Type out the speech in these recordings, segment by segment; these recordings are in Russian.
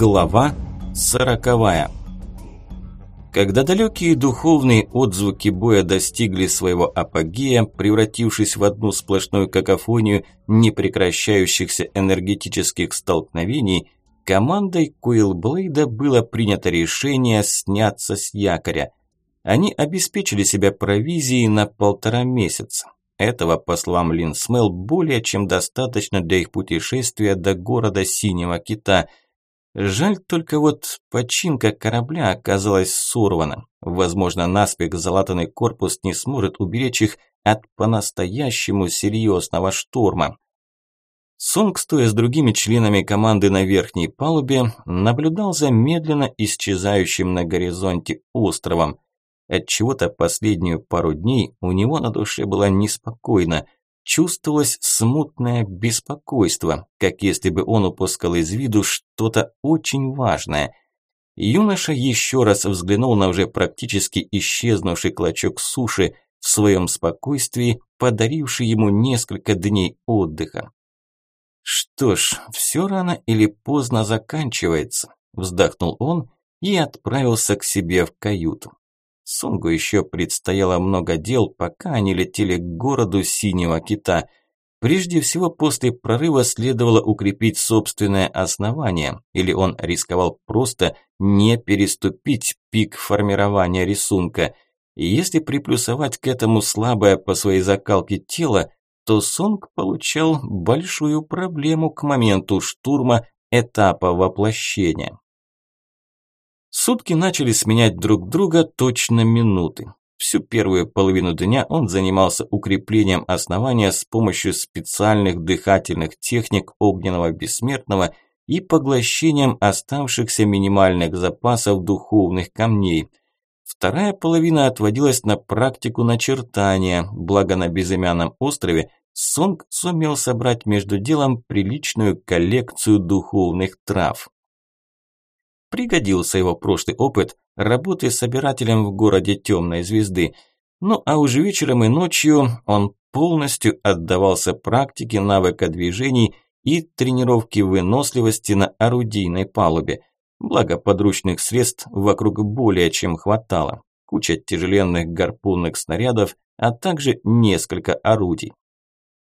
Глава сороковая Когда далекие духовные отзвуки боя достигли своего апогея, превратившись в одну сплошную какофонию непрекращающихся энергетических столкновений, командой Куилблейда было принято решение сняться с якоря. Они обеспечили себя провизией на полтора месяца. Этого, по словам Линсмел, более чем достаточно для их путешествия до города Синего Кита. Жаль только вот починка корабля оказалась сорвана. Возможно, наспех залатанный корпус не сможет уберечь их от по-настоящему серьезного шторма. Сонг, стоя с другими членами команды на верхней палубе, наблюдал за медленно исчезающим на горизонте островом – Отчего-то последнюю пару дней у него на душе было неспокойно. Чувствовалось смутное беспокойство, как если бы он упускал из виду что-то очень важное. Юноша еще раз взглянул на уже практически исчезнувший клочок суши, в своем спокойствии, подаривший ему несколько дней отдыха. «Что ж, все рано или поздно заканчивается», – вздохнул он и отправился к себе в каюту. Сонгу еще предстояло много дел, пока они летели к городу Синего Кита. Прежде всего, после прорыва следовало укрепить собственное основание, или он рисковал просто не переступить пик формирования рисунка. И если приплюсовать к этому слабое по своей закалке тело, то Сонг получал большую проблему к моменту штурма этапа воплощения. Сутки начали сменять друг друга точно минуты. Всю первую половину дня он занимался укреплением основания с помощью специальных дыхательных техник огненного бессмертного и поглощением оставшихся минимальных запасов духовных камней. Вторая половина отводилась на практику начертания, благо на безымянном острове Сонг сумел собрать между делом приличную коллекцию духовных трав. Пригодился его прошлый опыт работы собирателем в городе Темной Звезды. Ну а уже вечером и ночью он полностью отдавался практике навыка движений и тренировки выносливости на орудийной палубе. Благо подручных средств вокруг более чем хватало. Куча тяжеленных гарпунных снарядов, а также несколько орудий.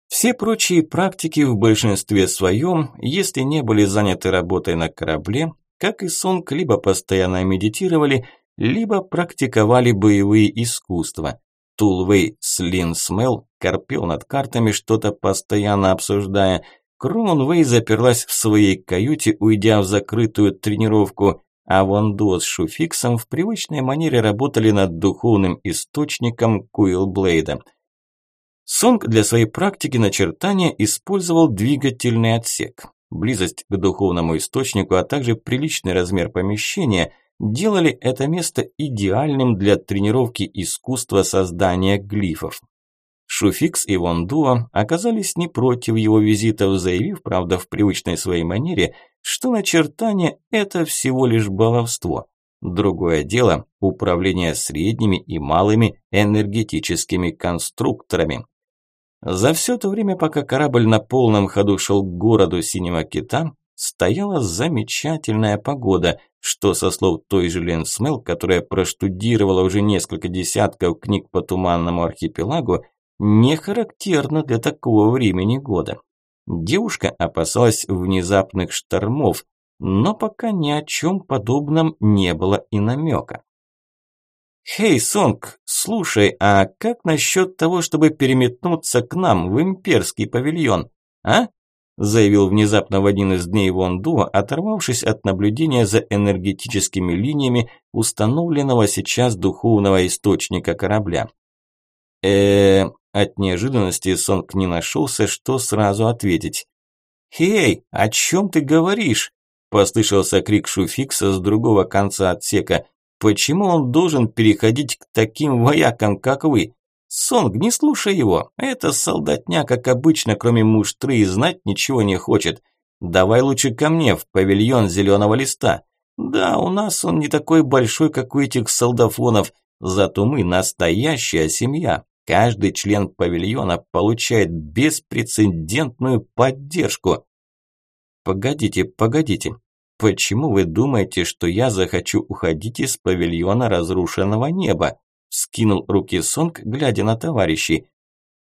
Все прочие практики в большинстве своем, если не были заняты работой на корабле, как и Сонг, либо постоянно медитировали, либо практиковали боевые искусства. Тулвей с Лин Смел корпел над картами, что-то постоянно обсуждая. Кронвей заперлась в своей каюте, уйдя в закрытую тренировку, а Вондо с Шуфиксом в привычной манере работали над духовным источником Куилблейда. Сонг для своей практики начертания использовал двигательный отсек. Близость к духовному источнику, а также приличный размер помещения делали это место идеальным для тренировки искусства создания глифов. Шуфикс и Вондуа оказались не против его визитов, заявив, правда, в привычной своей манере, что начертание – это всего лишь баловство. Другое дело – управление средними и малыми энергетическими конструкторами. За все то время, пока корабль на полном ходу шел к городу Синего Кита, стояла замечательная погода, что, со слов той же Лен Смел, которая проштудировала уже несколько десятков книг по Туманному архипелагу, не характерно для такого времени года. Девушка опасалась внезапных штормов, но пока ни о чем подобном не было и намека. «Хей, Сонг, слушай, а как насчет того, чтобы переметнуться к нам в имперский павильон, а?» заявил внезапно в один из дней Вон Дуо, оторвавшись от наблюдения за энергетическими линиями установленного сейчас духовного источника корабля. э От неожиданности Сонг не нашелся, что сразу ответить. «Хей, о чем ты говоришь?» Послышался крик Шуфикса с другого конца отсека. Почему он должен переходить к таким воякам, как вы? Сонг, не слушай его. Это солдатня, как обычно, кроме муштры, и знать ничего не хочет. Давай лучше ко мне, в павильон зеленого листа. Да, у нас он не такой большой, как у этих солдафонов, зато мы настоящая семья. Каждый член павильона получает беспрецедентную поддержку. Погодите, погодите. Почему вы думаете, что я захочу уходить из павильона разрушенного неба? Скинул руки Сонг, глядя на товарищей.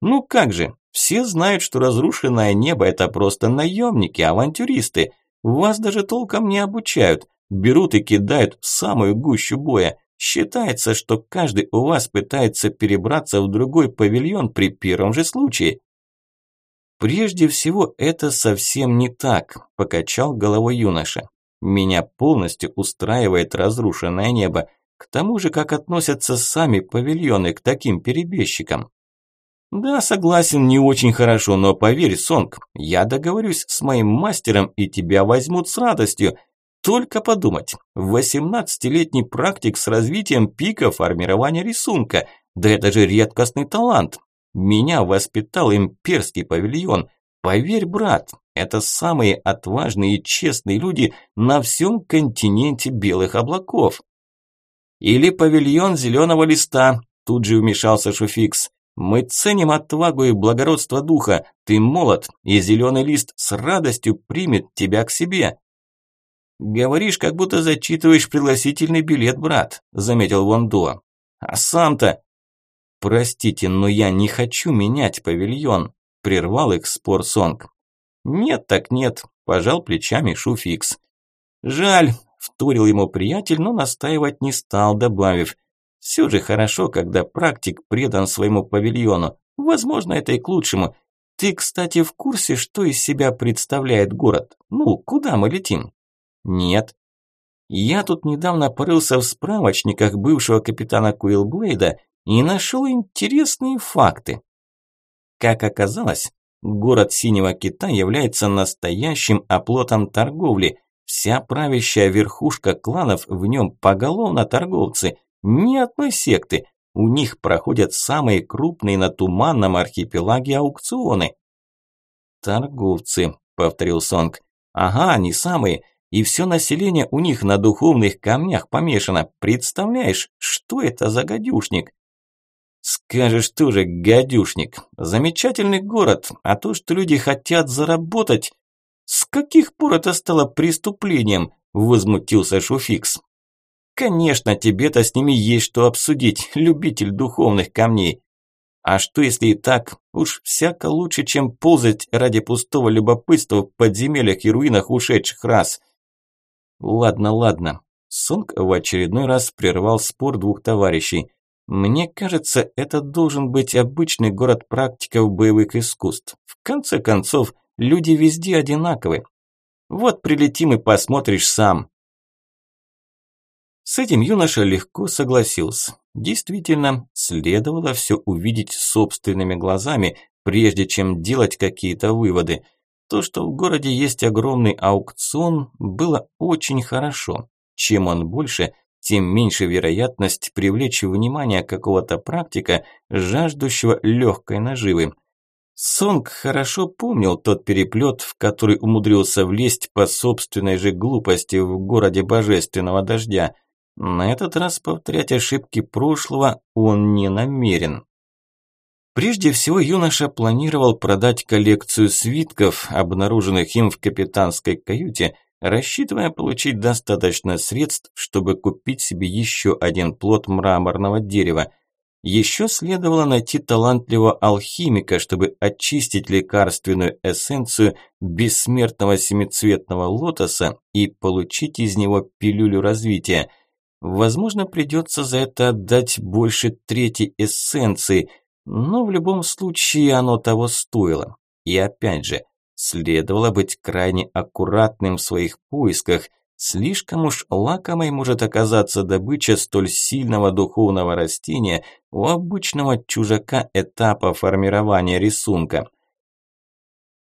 Ну как же, все знают, что разрушенное небо – это просто наемники, авантюристы. Вас даже толком не обучают. Берут и кидают в самую гущу боя. Считается, что каждый у вас пытается перебраться в другой павильон при первом же случае. Прежде всего, это совсем не так, покачал головой юноша. Меня полностью устраивает разрушенное небо. К тому же, как относятся сами павильоны к таким перебежчикам. Да, согласен, не очень хорошо, но поверь, Сонг, я договорюсь с моим мастером и тебя возьмут с радостью. Только подумать, 18-летний практик с развитием пика формирования рисунка, да это же редкостный талант. Меня воспитал имперский павильон. Поверь, брат, это самые отважные и честные люди на всем континенте белых облаков. Или павильон зеленого листа, тут же вмешался Шуфикс. Мы ценим отвагу и благородство духа. Ты молод, и зеленый лист с радостью примет тебя к себе. Говоришь, как будто зачитываешь пригласительный билет, брат, заметил Вондуа. А сам-то... Простите, но я не хочу менять павильон, прервал их спор Сонг. Нет так нет, пожал плечами Шуфикс. Жаль, вторил ему приятель, но настаивать не стал, добавив. Все же хорошо, когда практик предан своему павильону. Возможно, это и к лучшему. Ты, кстати, в курсе, что из себя представляет город? Ну, куда мы летим? Нет. Я тут недавно порылся в справочниках бывшего капитана Куилблейда и нашел интересные факты. Как оказалось, город Синего Кита является настоящим оплотом торговли. Вся правящая верхушка кланов в нем поголовно торговцы – ни одной секты. У них проходят самые крупные на туманном архипелаге аукционы. Торговцы, повторил Сонг. Ага, они самые. И все население у них на духовных камнях помешано. Представляешь, что это за гадюшник? Скажешь тоже, гадюшник. Замечательный город, а то, что люди хотят заработать... С каких пор это стало преступлением? Возмутился Шуфикс. Конечно, тебе-то с ними есть что обсудить, любитель духовных камней. А что если и так? Уж всяко лучше, чем ползать ради пустого любопытства в подземельях и руинах ушедших раз. Ладно, ладно. Сонг в очередной раз прервал спор двух товарищей. Мне кажется, это должен быть обычный город практиков боевых искусств. В конце концов, люди везде одинаковы. Вот прилетим и посмотришь сам. С этим юноша легко согласился. Действительно, следовало все увидеть собственными глазами, прежде чем делать какие-то выводы. То, что в городе есть огромный аукцион, было очень хорошо. Чем он больше, тем меньше вероятность привлечь внимание какого-то практика, жаждущего легкой наживы. Сонг хорошо помнил тот переплет, в который умудрился влезть по собственной же глупости в городе божественного дождя – на этот раз повторять ошибки прошлого он не намерен. Прежде всего юноша планировал продать коллекцию свитков, обнаруженных им в капитанской каюте, рассчитывая получить достаточно средств, чтобы купить себе еще один плод мраморного дерева. Еще следовало найти талантливого алхимика, чтобы очистить лекарственную эссенцию бессмертного семицветного лотоса и получить из него пилюлю развития – Возможно, придется за это отдать больше трети эссенции, но в любом случае оно того стоило. И опять же, следовало быть крайне аккуратным в своих поисках. Слишком уж лакомой может оказаться добыча столь сильного духовного растения у обычного чужака этапа формирования рисунка.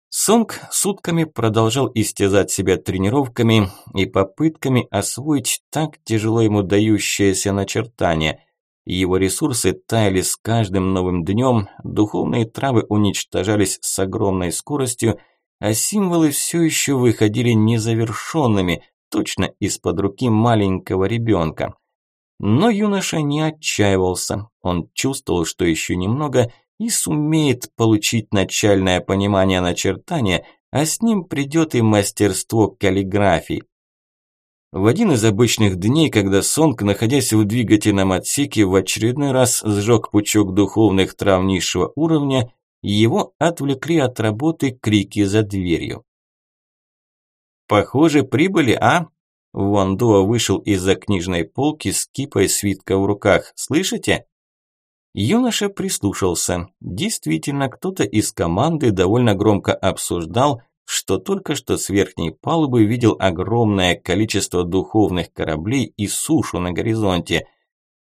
Сонг сутками продолжал истязать себя тренировками и попытками освоить так тяжело ему дающееся начертание. Его ресурсы таяли с каждым новым днем, духовные травы уничтожались с огромной скоростью, а символы все еще выходили незавершенными, точно из-под руки маленького ребенка. Но юноша не отчаивался, он чувствовал, что еще немного – и сумеет получить начальное понимание начертания, а с ним придет и мастерство каллиграфии. В один из обычных дней, когда Сонг, находясь в двигательном отсеке, в очередной раз сжег пучок духовных трав низшего уровня, его отвлекли от работы крики за дверью. «Похоже, прибыли, а?» Ван Дуа вышел из-за книжной полки с кипой свитка в руках. «Слышите?» Юноша прислушался. Действительно, кто-то из команды довольно громко обсуждал, что только что с верхней палубы видел огромное количество духовных кораблей и сушу на горизонте.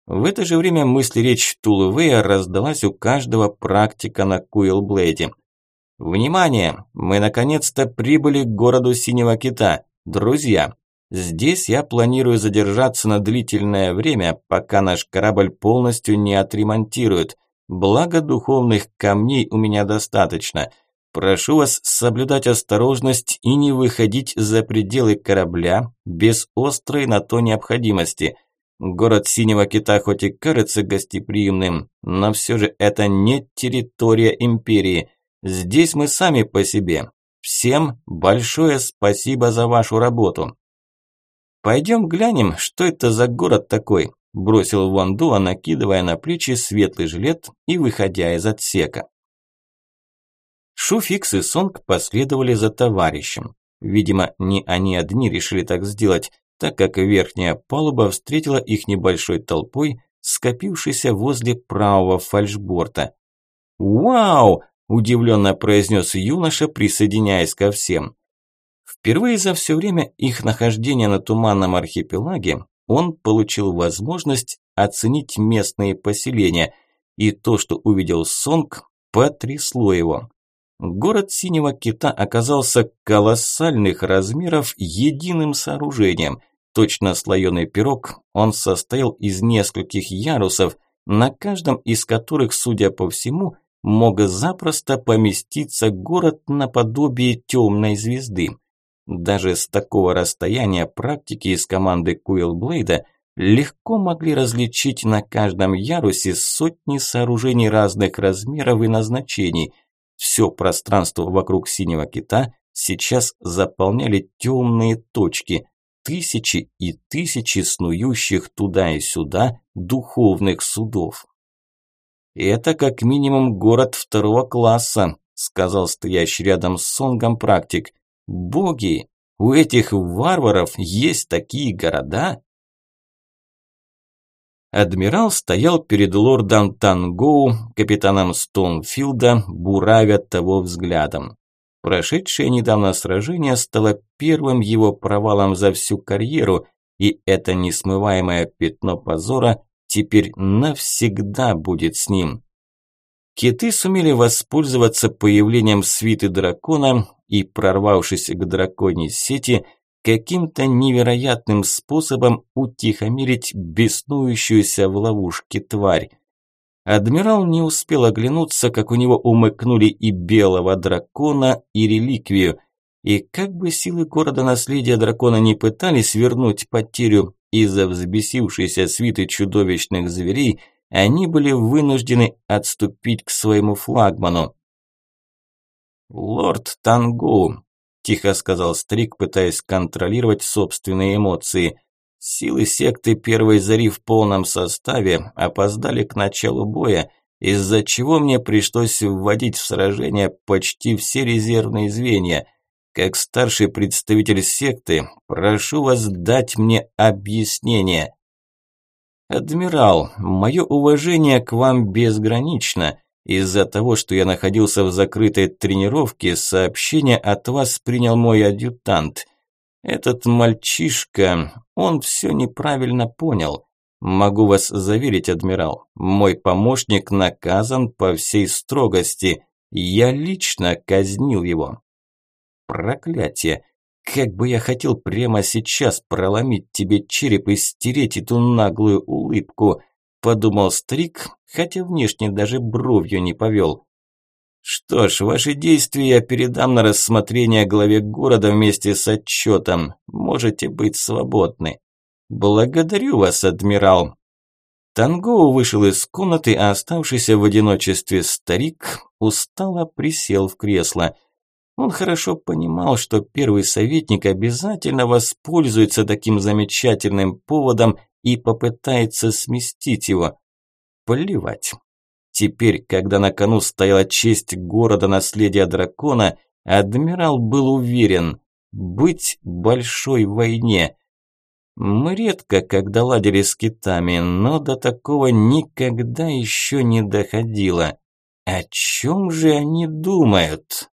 В это же время мысли речь Тулувея раздалась у каждого практика на Куилблейде. «Внимание! Мы наконец-то прибыли к городу Синего Кита. Друзья, Здесь я планирую задержаться на длительное время, пока наш корабль полностью не отремонтируют. Благо духовных камней у меня достаточно. Прошу вас соблюдать осторожность и не выходить за пределы корабля без острой на то необходимости. Город Синего Кита хоть и кажется гостеприимным, но все же это не территория империи. Здесь мы сами по себе. Всем большое спасибо за вашу работу. «Пойдем глянем, что это за город такой», – бросил Ван Дуа, накидывая на плечи светлый жилет и выходя из отсека. Шуфикс и Сонг последовали за товарищем. Видимо, не они одни решили так сделать, так как верхняя палуба встретила их небольшой толпой, скопившейся возле правого фальшборта. «Вау!» – удивленно произнес юноша, присоединяясь ко всем. Впервые за все время их нахождения на Туманном архипелаге он получил возможность оценить местные поселения, и то, что увидел Сонг, потрясло его. Город Синего Кита оказался колоссальных размеров единым сооружением. Точно слоеный пирог, он состоял из нескольких ярусов, на каждом из которых, судя по всему, мог запросто поместиться город наподобие темной звезды. Даже с такого расстояния практики из команды Куилблейда легко могли различить на каждом ярусе сотни сооружений разных размеров и назначений. Все пространство вокруг синего кита сейчас заполняли темные точки, тысячи и тысячи снующих туда и сюда духовных судов. «Это как минимум город второго класса», сказал стоящий рядом с Сонгом практик. Боги, у этих варваров есть такие города? Адмирал стоял перед лордом Тангоу, капитаном Стоунфилда, буравя того взглядом. Прошедшее недавно сражение стало первым его провалом за всю карьеру, и это несмываемое пятно позора теперь навсегда будет с ним. Киты сумели воспользоваться появлением свиты дракона и, прорвавшись к драконьей сети, каким-то невероятным способом утихомирить беснующуюся в ловушке тварь. Адмирал не успел оглянуться, как у него умыкнули и белого дракона, и реликвию. И как бы силы города наследия дракона не пытались вернуть потерю из-за взбесившейся свиты чудовищных зверей – они были вынуждены отступить к своему флагману. «Лорд Тангу», – тихо сказал Стрик, пытаясь контролировать собственные эмоции. «Силы секты Первой Зари в полном составе опоздали к началу боя, из-за чего мне пришлось вводить в сражение почти все резервные звенья. Как старший представитель секты, прошу вас дать мне объяснение». «Адмирал, мое уважение к вам безгранично. Из-за того, что я находился в закрытой тренировке, сообщение от вас принял мой адъютант. Этот мальчишка, он все неправильно понял. Могу вас заверить, адмирал, мой помощник наказан по всей строгости. Я лично казнил его». «Проклятие! Как бы я хотел прямо сейчас проломить тебе череп и стереть эту наглую улыбку, подумал Стрик, хотя внешне даже бровью не повел. Что ж, ваши действия я передам на рассмотрение главе города вместе с отчетом. Можете быть свободны. Благодарю вас, адмирал. Тангоу вышел из комнаты, а оставшийся в одиночестве старик устало присел в кресло. Он хорошо понимал, что первый советник обязательно воспользуется таким замечательным поводом и попытается сместить его. Плевать. Теперь, когда на кону стояла честь города наследия дракона, адмирал был уверен – быть большой войне. Мы редко когда ладили с китами, но до такого никогда еще не доходило. О чем же они думают?